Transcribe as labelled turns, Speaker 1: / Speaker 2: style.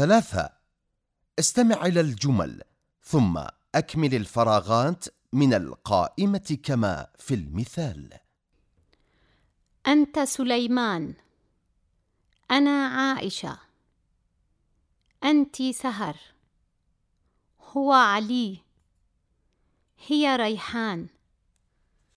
Speaker 1: ثلاثة. استمع إلى الجمل ثم أكمل الفراغات من القائمة كما في المثال.
Speaker 2: أنت سليمان. أنا عائشة. أنت سهر. هو علي. هي ريحان.